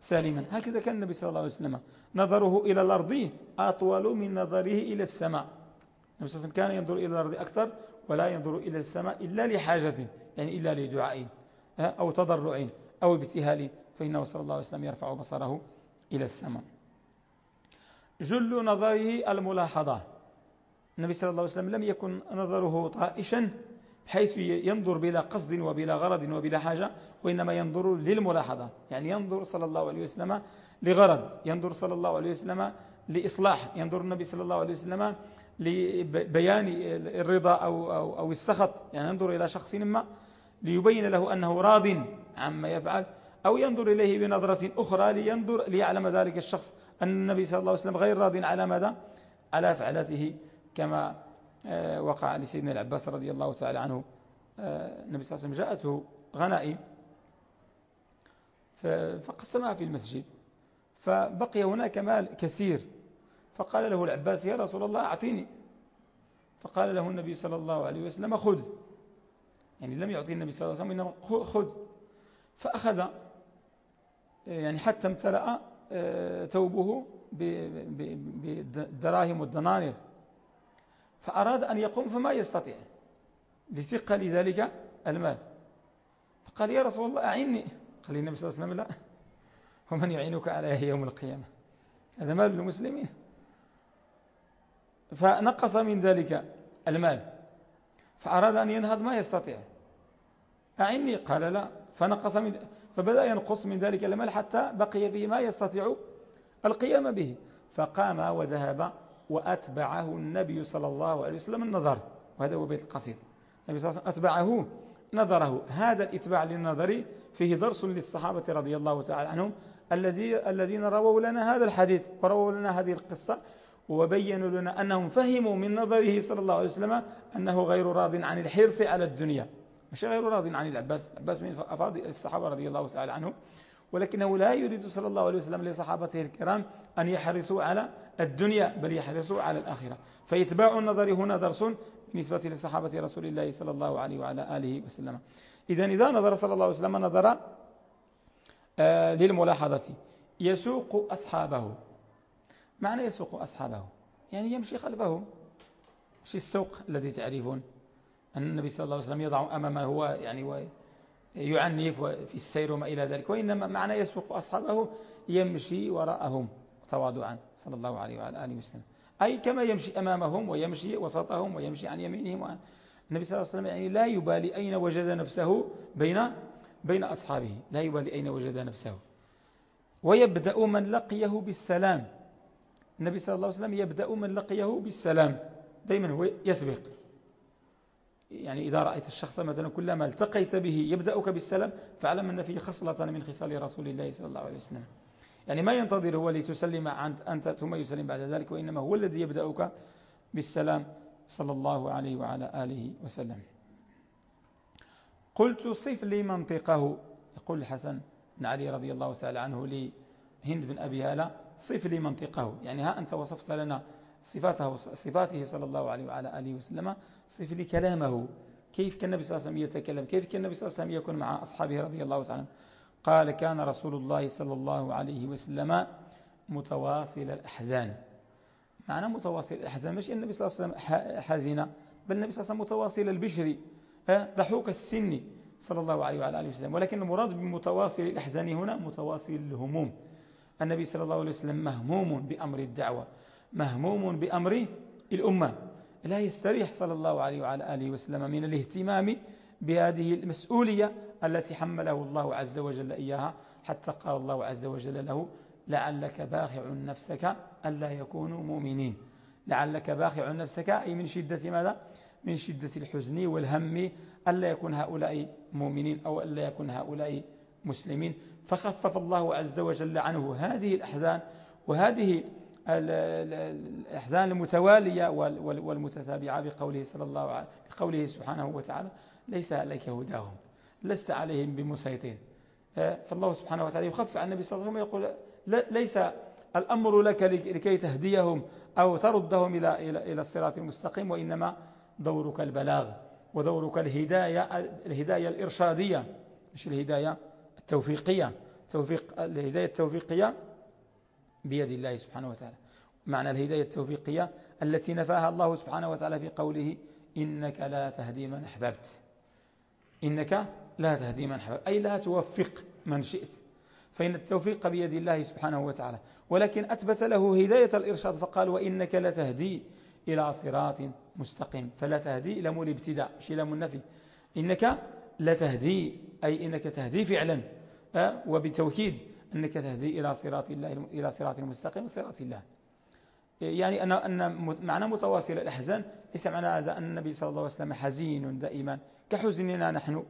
سالما. هكذا كان النبي صلى الله عليه وسلم. نظره إلى الأرض أطول من نظره إلى السماء. النبي صلى الله عليه وسلم كان ينظر إلى الأرض أكثر ولا ينظر إلى السماء إلا لحاجة يعني إلا لدعاء أو تضرع أو ابتهال فإنه صلى الله عليه وسلم يرفع بصره إلى السماء. جل نظره الملاحظة. النبي صلى الله عليه وسلم لم يكن نظره طائشا حيث ينظر بلا قصد وبلا غرض وبلا حاجة وإنما ينظر للملاحظة. يعني ينظر صلى الله عليه وسلم لغرض ينظر صلى الله عليه وسلم لإصلاح ينظر النبي صلى الله عليه وسلم لبيان الرضا أو, أو, أو السخط. يعني ينظر إلى شخص ما ليبين له أنه راض. عما يفعل أو ينظر إليه بنظرة أخرى لينظر ليعلم ذلك الشخص أن النبي صلى الله عليه وسلم غير راض على ماذا؟ على فعلته كما آه، وقع لسيدنا العباس رضي الله تعالى عنه. آه، النبي صلى الله عليه وسلم جاءته غنائم فقسمها في المسجد فبقي هناك مال كثير. فقال له العباس يا رسول الله أعطيني. فقال له النبي صلى الله عليه وسلم خذ. يعني لم يعطي النبي صلى الله عليه وسلم إنه خذ. فأخذ يعني حتى امتلأ آه، توبه بالدراهم والدنانير. فأراد أن يقوم فما يستطيع لثقة لذلك المال. فقال يا رسول الله أعني. قال النبي صلى الله عليه وسلم لا. ومن يعينك عليه يوم القيامة؟ هذا مال المسلمين. فنقص من ذلك المال. فأراد أن ينهض ما يستطيع. أعني. قال لا. فنقص من فبدأ ينقص من ذلك المال حتى بقي فيه ما يستطيع القيام به. فقام وذهب وأتبعه النبي صلى الله عليه وسلم النظر. وهذا هو بيت القصيد. النبي صلى الله عليه وسلم أتبعه نظره. هذا الإتباع للنظر فيه درس للصحابة رضي الله تعالى عنهم الذي الذين رووا لنا هذا الحديث ورووا لنا هذه القصة وبينوا لنا أنهم فهموا من نظره صلى الله عليه وسلم أنه غير راض عن الحرص على الدنيا. مش غير راض عن العباس. العباس من أفاضل الصحابة رضي الله تعالى عنهم ولكنه لا يريد صلى الله عليه وسلم لصحابته الكرام أن يحرصوا على الدنيا بل يحرصوا على الآخرة. فيتباع النظر هنا درس بالنسبة لصحابة رسول الله صلى الله عليه وعلى آله وسلم. إذا إذا نظر صلى الله عليه وسلم نظر آه للملاحظة. يسوق أصحابه. معنى يسوق أصحابه؟ يعني يمشي خلفهم مش السوق الذي تعرفون؟ أن النبي صلى الله عليه وسلم يضع أمامه هو يعني يعنف في السير وما إلى ذلك وإنما معنى يسوق أصحابه يمشي وراءهم تواضعا صلى الله عليه وعلى آله وسلم. أي كما يمشي أمامهم ويمشي وسطهم ويمشي عن يمينهم النبي صلى الله عليه وسلم يعني لا يبالي أين وجد نفسه بين بين أصحابه. لا يبالي أين وجد نفسه. ويبدأ من لقيه بالسلام. النبي صلى الله عليه وسلم يبدأ من لقيه بالسلام. دائما هو يسبق. يعني إذا رأيت الشخص مثلا كلما التقيت به يبدأك بالسلام فاعلم أن فيه خصلة من خصال رسول الله صلى الله عليه وسلم. يعني ما ينتظر هو لتسلم أنت ثم يسلم بعد ذلك وإنما هو الذي يبدأك بالسلام صلى الله عليه وعلى آله وسلم. قلت صف لي منطقه. يقول الحسن بن علي رضي الله تعالى عنه لهند بن أبي هالة صف لي منطقه. يعني ها أنت وصفت لنا صفاته, صفاته صلى الله عليه وعلى آله وسلم صف لي كلامه كيف كان النبي صلى الله عليه وسلم يتكلم؟ كيف كان النبي صلى الله عليه وسلم يكون مع أصحابه رضي الله تعالى قال كان رسول الله صلى الله عليه وسلم متواصل الأحزان. معنى متواصل الأحزان مش النبي صلى الله عليه وسلم حزين بل النبي صلى الله عليه وسلم متواصل البشر ضحوك السن صلى الله عليه وعلى آله وسلم. ولكن المراد بمتواصل الأحزان هنا متواصل الهموم. النبي صلى الله عليه وسلم مهموم بأمر الدعوة. مهموم بأمر الأمة. لا يستريح صلى الله عليه وعلى آله وسلم من الاهتمام بهذه المسؤولية التي حمله الله عز وجل إياها. حتى قال الله عز وجل له لعلك باخع نفسك ألا يكونوا مؤمنين. لعلك باخع نفسك أي من شدة ماذا؟ من شدة الحزن والهم ألا يكون هؤلاء مؤمنين أو ألا يكون هؤلاء مسلمين. فخفف الله عز وجل عنه هذه الأحزان وهذه الأحزان المتوالية والمتتابعة بقوله صلى الله عليه بقوله سبحانه وتعالى ليس عليك هداهم لست عليهم بمسيطر. آه، فالله سبحانه وتعالى يخفف عن النبي صلى الله عليه وسلم يقول ليس الأمر لك لكي تهديهم أو تردهم إلى إلى الصراط المستقيم وإنما دورك البلاغ ودورك الهداية الهداية الإرشادية. مش الهداية؟ التوفيقية. توفيق الهداية التوفيقية بيد الله سبحانه وتعالى. معنى الهداية التوفيقية التي نفاها الله سبحانه وتعالى في قوله إنك لا تهدي من أحببت. إنك لا تهدي من أحببت. أي لا توفق من شئت. فإن التوفيق بيد الله سبحانه وتعالى. ولكن أثبت له هداية الإرشاد فقال وإنك لا تهدي إلى صراط مستقيم. فلا تهدي إلى مول ابتداء مش إلى النفي إنك لا تهدي أي إنك تهدي فعلا أه؟ وبتوكيد أنك تهدي إلى صراط الله إلى صراط المستقيم صراط الله. يعني أن أن معنى متواصل الأحزان ليس معنى هذا أن النبي صلى الله عليه وسلم حزين دائما. كحزننا نحن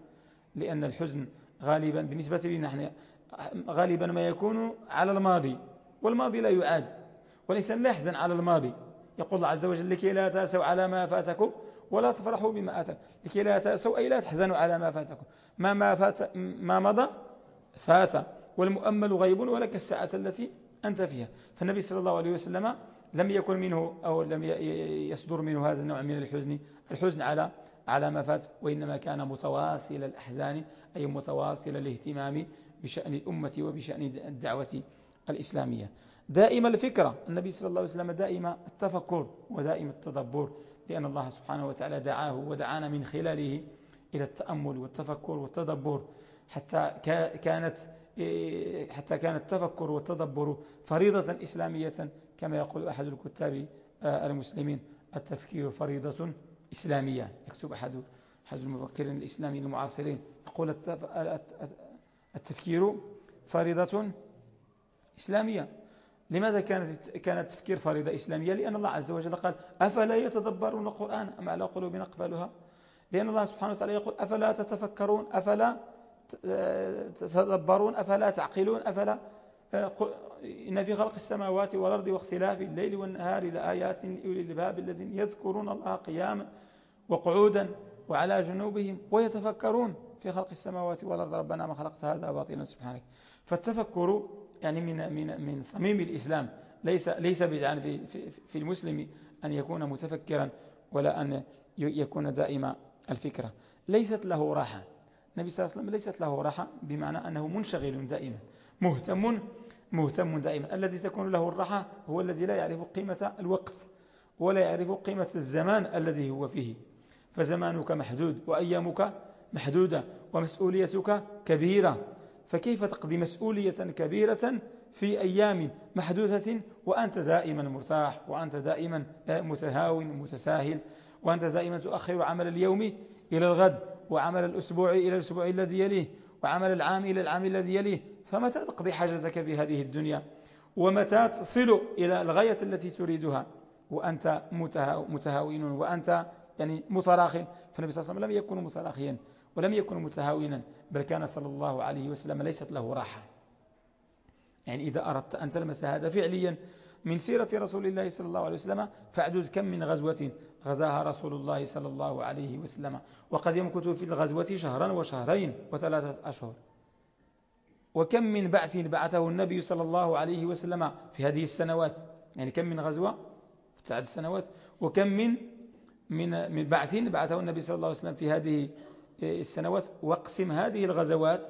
لأن الحزن غالبا بالنسبة لنا نحن غالبا ما يكون على الماضي والماضي لا يعاد والإنسان لا يحزن على الماضي. يقول الله عز وجل لكي لا تأسوا على ما فاتكم ولا تفرحوا بما أتاكم. لكي لا تأسوا أي لا تحزنوا على ما فاتكم. ما, ما, فات ما مضى؟ فات. والمؤمل غيب ولك الساعة التي أنت فيها. فالنبي صلى الله عليه وسلم لم يكن منه أو لم يصدر منه هذا النوع من الحزن. الحزن على على ما فات وإنما كان متواصل الأحزان أي متواصل الاهتمام بشأن الأمة وبشأن الدعوة الإسلامية. دائما الفكرة النبي صلى الله عليه وسلم دائما التفكر ودائما التدبر لأن الله سبحانه وتعالى دعاه ودعانا من خلاله إلى التأمل والتفكر والتدبر حتى كانت حتى كان التفكر والتدبر فريضة إسلامية كما يقول أحد الكتاب آه، المسلمين التفكير فريضة إسلامية. يكتب أحد أحد المفكرين الإسلاميين المعاصرين يقول التفكير فريضة إسلامية. لماذا كانت كان التفكير فريضة إسلامية؟ لأن الله عز وجل قال أفلا يتدبرون القرآن أم على قلوب أقفالها لأن الله سبحانه وتعالى يقول أفلا تتفكرون؟ أفلا تتدبرون أفلا تعقلون أفلا إن في خلق السماوات والأرض واختلاف الليل والنهار لآيات لأولي الباب الذين يذكرون الله قياما وقعودا وعلى جنوبهم ويتفكرون في خلق السماوات والأرض. ربنا ما خلقت هذا باطلا سبحانك. فالتفكر يعني من من من صميم الإسلام ليس ليس بدعا في في في المسلم أن يكون متفكرا ولا أن يكون دائما الفكرة. ليست له راحة. النبي صلى الله عليه وسلم ليست له راحة بمعنى أنه منشغل دائما. مهتم مهتم دائما. الذي تكون له الراحة هو الذي لا يعرف قيمة الوقت ولا يعرف قيمة الزمان الذي هو فيه. فزمانك محدود وأيامك محدودة ومسؤوليتك كبيرة. فكيف تقضي مسؤولية كبيرة في أيام محدودة وأنت دائما مرتاح وأنت دائما متهاون متساهل وأنت دائما تؤخر عمل اليوم إلى الغد وعمل الأسبوع إلى الأسبوع الذي يليه وعمل العام إلى العام الذي يليه. فمتى تقضي حاجتك في هذه الدنيا؟ ومتى تصل إلى الغاية التي تريدها؟ وأنت متهاون وأنت يعني متراخ. فالنبي صلى الله عليه وسلم لم يكن متراخيا ولم يكن متهاونا بل كان صلى الله عليه وسلم ليست له راحة. يعني إذا أردت أن تلمس هذا فعليا من سيرة رسول الله صلى الله عليه وسلم فاعدد كم من غزوة غزاها رسول الله صلى الله عليه وسلم. وقد يمكث في الغزوة شهرا وشهرين وثلاثة أشهر. وكم من بعث بعثه النبي صلى الله عليه وسلم في هذه السنوات؟ يعني كم من غزوة؟ في تسعة سنوات. وكم من من من بعث بعثه النبي صلى الله عليه وسلم في هذه السنوات؟ واقسم هذه الغزوات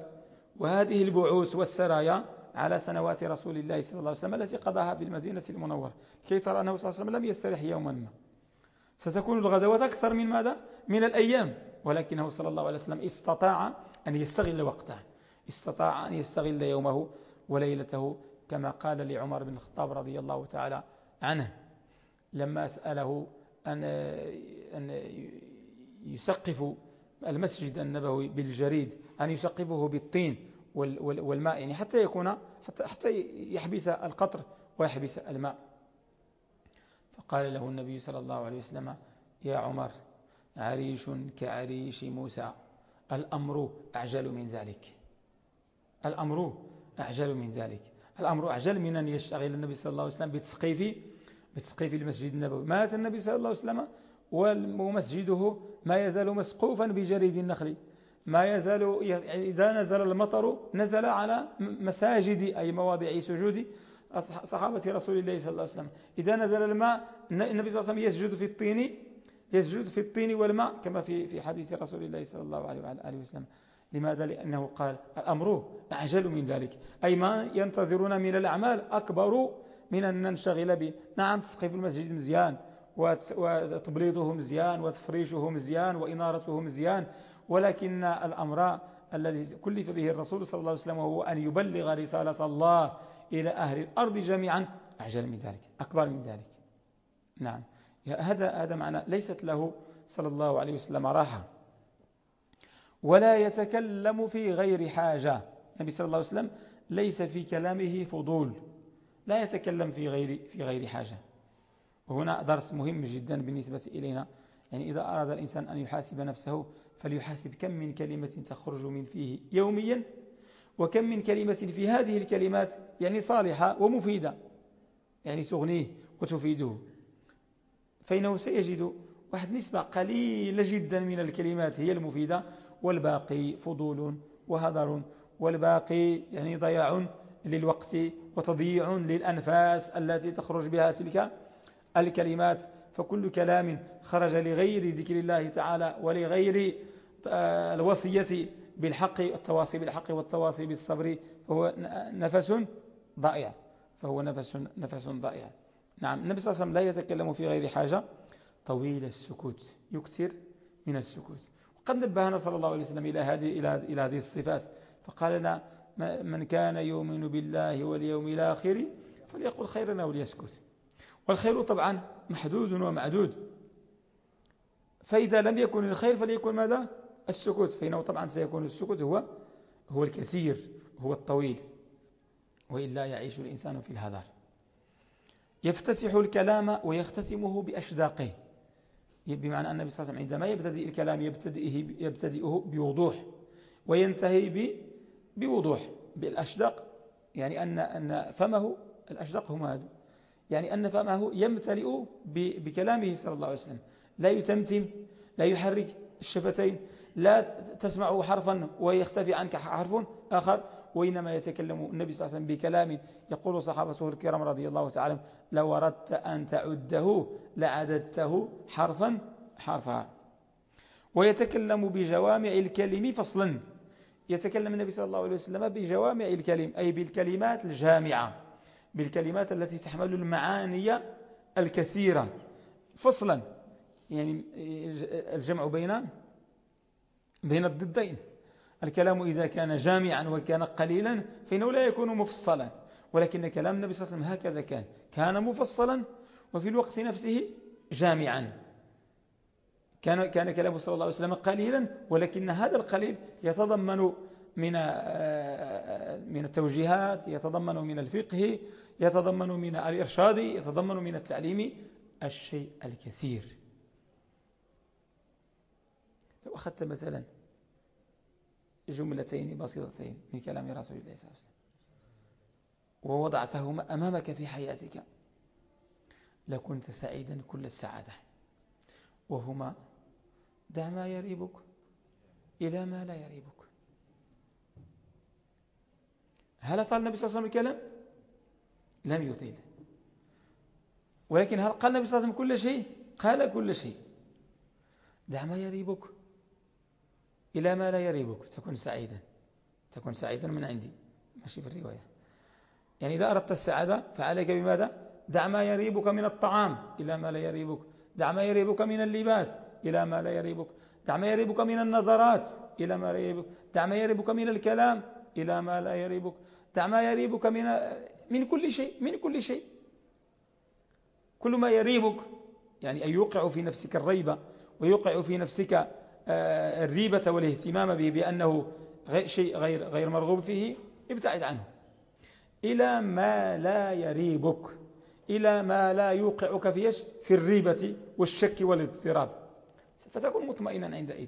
وهذه البعوث والسرايا على سنوات رسول الله صلى الله عليه وسلم التي قضاها في المدينة المنورة. كي ترى أنه صلى الله عليه وسلم لم يستريح يوما. ما ستكون الغزوات أكثر من ماذا؟ من الأيام. ولكنه صلى الله عليه وسلم استطاع أن يستغل وقته. استطاع أن يستغل يومه وليلته كما قال لعمر بن الخطاب رضي الله تعالى عنه. لما سأله أن, أن يسقف المسجد النبوي بالجريد أن يسقفه بالطين والماء يعني حتى يكون حتى, حتى يحبس القطر ويحبس الماء. فقال له النبي صلى الله عليه وسلم يا عمر عريش كعريش موسى الأمر أعجل من ذلك. الأمر أعجل من ذلك. الأمر أعجل من أن يشتغل النبي صلى الله عليه وسلم بتسقيف بتسقيف المسجد النبوي. مات النبي صلى الله عليه وسلم ومسجده ما يزال مسقوفا بجريد النخل. ما يزال إذا نزل المطر نزل على مساجد أي مواضع سجود صحابة رسول الله صلى الله عليه وسلم. إذا نزل الماء النبي صلى الله عليه وسلم يسجد في الطين يسجد في الطين والماء كما في في حديث رسول الله صلى الله عليه وآله وسلم. لماذا؟ لأنه قال الأمر أعجل من ذلك. أي ما ينتظرون من الأعمال أكبر من أن ننشغل به. نعم تسقيف المسجد مزيان وتبليطه مزيان وتفريشه مزيان وإنارته مزيان ولكن الأمر الذي كلف به الرسول صلى الله عليه وسلم وهو أن يبلغ رسالة الله. إلى أهل الأرض جميعا. أعجل من ذلك أكبر من ذلك. نعم. هذا هذا معنى ليست له صلى الله عليه وسلم راحة. ولا يتكلم في غير حاجة. النبي صلى الله عليه وسلم ليس في كلامه فضول. لا يتكلم في غير في غير حاجة. وهنا درس مهم جدا بالنسبة إلينا. يعني إذا أراد الإنسان أن يحاسب نفسه فليحاسب كم من كلمة تخرج من فيه يوميا. وكم من كلمة في هذه الكلمات يعني صالحة ومفيدة. يعني تغنيه وتفيده. فإنه سيجد واحد نسبة قليلة جدا من الكلمات هي المفيدة. والباقي فضول وهدر. والباقي يعني ضياع للوقت وتضييع للأنفاس التي تخرج بها تلك الكلمات. فكل كلام خرج لغير ذكر الله تعالى ولغير آه، الوصية بالحق التواصي بالحق والتواصي بالصبر فهو نفس ضائع. فهو نفس نفس ضائع. نعم النبي صلى الله عليه وسلم لا يتكلم في غير حاجة. طويل السكوت يكثر من السكوت. وقد نبهنا صلى الله عليه وسلم إلى هذه, إلى إلى هذه الصفات. فقال لنا من كان يؤمن بالله واليوم الآخر فليقل خيرا أو ليسكت. والخير طبعا محدود ومعدود. فإذا لم يكن الخير فليكن ماذا؟ السكوت فإنه طبعا سيكون السكوت هو هو الكثير هو الطويل. وإلا يعيش الإنسان في الهدار يفتتح الكلام ويختتمه بأشداقه. بمعنى أن النبي صلى الله عليه وسلم عندما يبتدئ الكلام يبتدئه يبتدئه بوضوح. وينتهي بوضوح بالأشداق يعني أن أن فمه الأشداق هم هذا. يعني أن فمه يمتلئ بكلامه صلى الله عليه وسلم. لا يتمتم لا يحرك الشفتين. لا تسمع حرفا ويختفي عنك حرف آخر وإنما يتكلم النبي صلى الله عليه وسلم بكلام يقول صحابته الكرام رضي الله تعالى لو أردت أن تعده لعددته حرفا حرفا. ويتكلم بجوامع الكلم فصلا. يتكلم النبي صلى الله عليه وسلم بجوامع الكلم أي بالكلمات الجامعة بالكلمات التي تحمل المعاني الكثيرة. فصلا يعني الجمع بين بين الضدين. الكلام إذا كان جامعا وكان قليلا فإنه لا يكون مفصلا. ولكن كلام النبي صلى الله عليه وسلم هكذا كان. كان مفصلا وفي الوقت نفسه جامعا. كان كان كلامه صلى الله عليه وسلم قليلا ولكن هذا القليل يتضمن من من التوجيهات يتضمن من الفقه يتضمن من الإرشاد يتضمن من التعليم الشيء الكثير. لو أخذت مثلا جملتين بسيطتين من كلام رسول الله صلى الله عليه وسلم ووضعتهما أمامك في حياتك لكنت سعيدا كل السعادة. وهما دع ما يريبك إلى ما لا يريبك. هل قال النبي صلى الله عليه وسلم الكلام لم يطيل. ولكن هل قال النبي صلى الله عليه وسلم كل شيء؟ قال كل شيء. دع ما يريبك إلى ما لا يريبك. تكون سعيدا. تكون سعيدا من عندي. ماشي في الرواية. يعني إذا أردت السعادة فعليك بماذا؟ دع ما يريبك من الطعام إلى ما لا يريبك. دع ما يريبك من اللباس إلى ما لا يريبك. دع ما يريبك من النظرات إلى ما لا يريبك. دع ما يريبك من الكلام إلى ما لا يريبك. دع ما يريبك من من كل شيء من كل شيء. كل ما يريبك يعني أن يوقع في نفسك الريبة ويوقع في نفسك الريبة والاهتمام به بأنه شيء غير غير مرغوب فيه ابتعد عنه. إلى ما لا يريبك إلى ما لا يوقعك في في الريبة والشك والاضطراب. فتكون مطمئنا عندئذ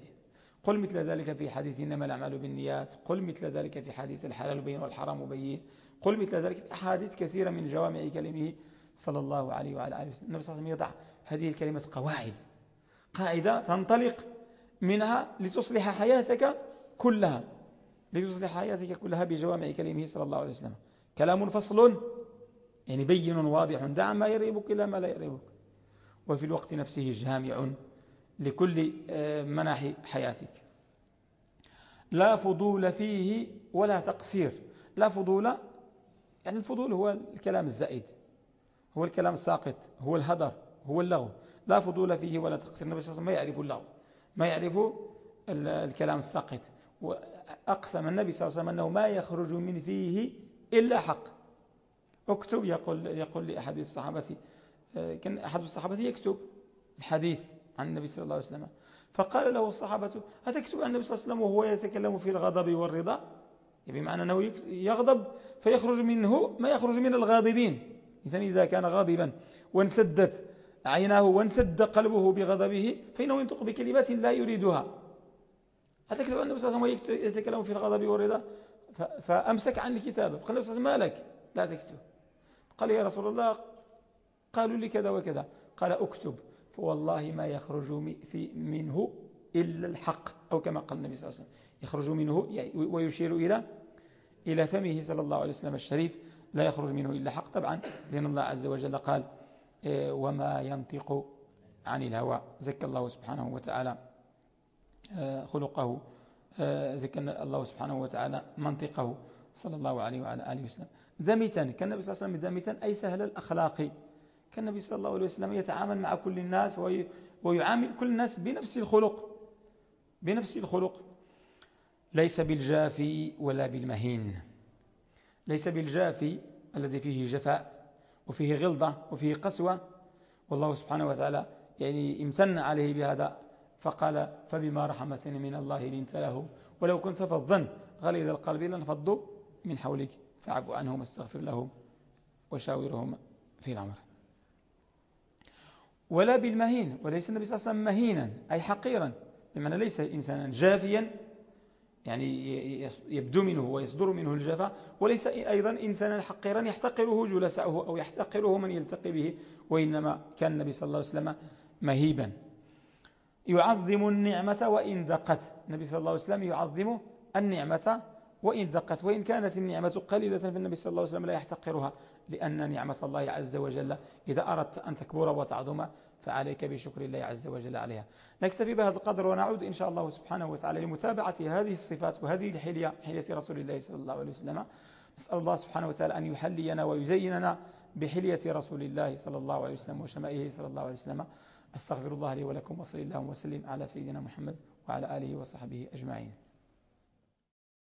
قل مثل ذلك في حديث إنما الأعمال بالنيات. قل مثل ذلك في حديث الحلال بين والحرام بين. قل مثل ذلك في أحاديث كثيرة من جوامع كلمه صلى الله عليه وعلى آله وسلم. النبي صلى الله عليه وسلم يضع هذه الكلمات قواعد. قاعدة تنطلق منها لتصلح حياتك كلها لتصلح حياتك كلها بجوامع كلمه صلى الله عليه وسلم. كلام فصل يعني بين واضح. دع ما يريبك إلى ما لا يريبك. وفي الوقت نفسه جامع لكل آه، مناحي حياتك. لا فضول فيه ولا تقصير. لا فضول يعني الفضول هو الكلام الزائد هو الكلام الساقط هو الهدر هو اللغو. لا فضول فيه ولا تقصير. النبي صلى الله عليه وسلم ما يعرف اللغو. ما يعرف الكلام الساقط. وأقسم النبي صلى الله عليه وسلم أنه ما يخرج من فيه إلا حق. اكتب يقول, يقول لأحد الصحابة آه، كان أحد الصحابة يكتب الحديث عن النبي صلى الله عليه وسلم. فقال له الصحابة أتكتب عن النبي صلى الله عليه وسلم وهو يتكلم في الغضب والرضا؟ بمعنى أنه يغضب فيخرج منه ما يخرج من الغاضبين. إنسان إذا كان غاضبا وانسدت عيناه وانسد قلبه بغضبه فإنه ينطق بكلمات لا يريدها. أتكتب عن النبي صلى الله عليه وسلم يتكلم في الغضب والرضا فأمسك عن الكتاب. فقال النبي صلى الله عليه وسلم ما لك لا تكتب. قال يا رسول الله قالوا لي كذا وكذا. قال أكتب. فوالله ما يخرج في منه إلا الحق أو كما قال النبي صلى الله عليه وسلم. يخرج منه يعني ويشير إلى إلى فمه صلى الله عليه وسلم الشريف لا يخرج منه إلا حق طبعا لأن الله عز وجل قال وما ينطق عن الهوى. زكى الله سبحانه وتعالى آه، خلقه. آه، زكى الله سبحانه وتعالى منطقه. صلى الله عليه وعلى آله وسلم. ذمتا كان النبي صلى الله عليه وسلم ذمتا أي سهل الأخلاق. كان النبي صلى الله عليه وسلم يتعامل مع كل الناس ويعامل كل الناس بنفس الخلق. بنفس الخلق. ليس بالجافي ولا بالمهين. ليس بالجافي الذي فيه جفاء. وفيه غلظة وفيه قسوة. والله سبحانه وتعالى يعني امتن عليه بهذا. فقال فبما رحمة من الله لنت له ولو كنت فظا غليظ القلب لانفضوا من حولك فاعف عنهم واستغفر لهم وشاورهم في الأمر. ولا بالمهين وليس النبي صلى الله عليه وسلم مهينا أي حقيرا بمعنى ليس إنسانا جافيا يعني يبدو منه ويصدر منه الجفا وليس أيضا إنسانا حقيرا يحتقره جلساؤه أو يحتقره من يلتقي به وإنما كان النبي صلى الله عليه وسلم مهيبا. يعظم النعمة وإن دقت. النبي صلى الله عليه وسلم يعظم النعمة وإن دقت وإن كانت النعمة قليلة فالنبي صلى الله عليه وسلم لا يحتقرها لأن نعمة الله عز وجل إذا أردت أن تكبر وتعظم فعليك بشكر الله عز وجل عليها. نكتفي بهذا القدر ونعود إن شاء الله سبحانه وتعالى لمتابعة هذه الصفات وهذه الحلية حلية رسول الله صلى الله عليه وسلم. نسأل الله سبحانه وتعالى أن يحلينا ويزيننا بحلية رسول الله صلى الله عليه وسلم وشمائه صلى الله عليه وسلم. أستغفر الله لي ولكم وصلي اللهم وسلم على سيدنا محمد وعلى آله وصحبه أجمعين.